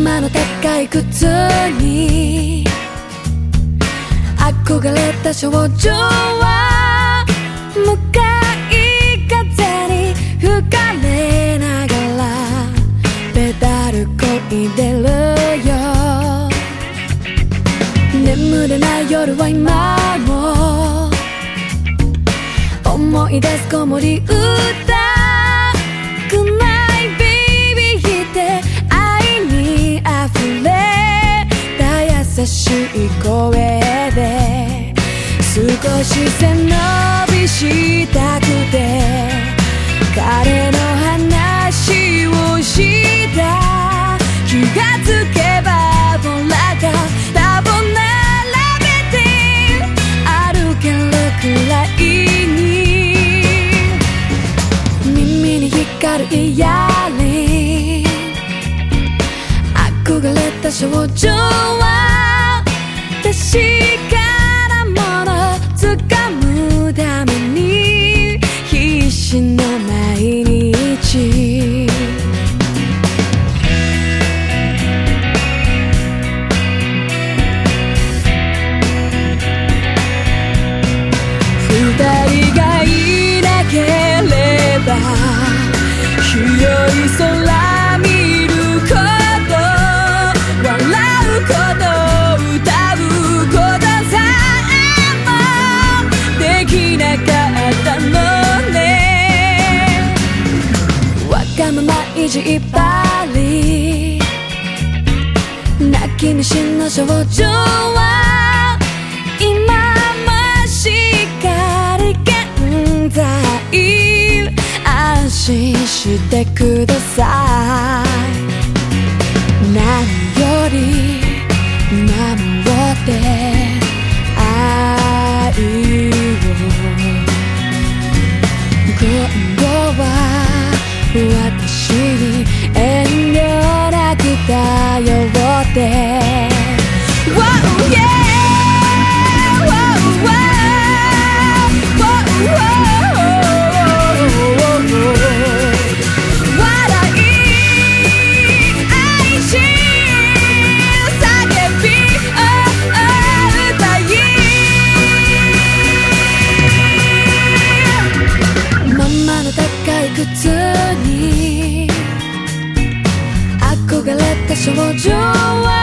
今の高い靴に憧れた少女は向かい風に吹かれながらペダルこいでるよ眠れない夜は今も思い出すこもり歌声で少し背伸びしたくて彼の話をした。気がつけばボラが多分並べて歩けるくらいに。耳に光るイヤリン憧れた少女広い空見ること笑うこと歌うことさえもできなかったのね。わがまま意地いっぱり泣き虫の少女はしてください。何より守って愛を。今度は私靴に憧れた少女は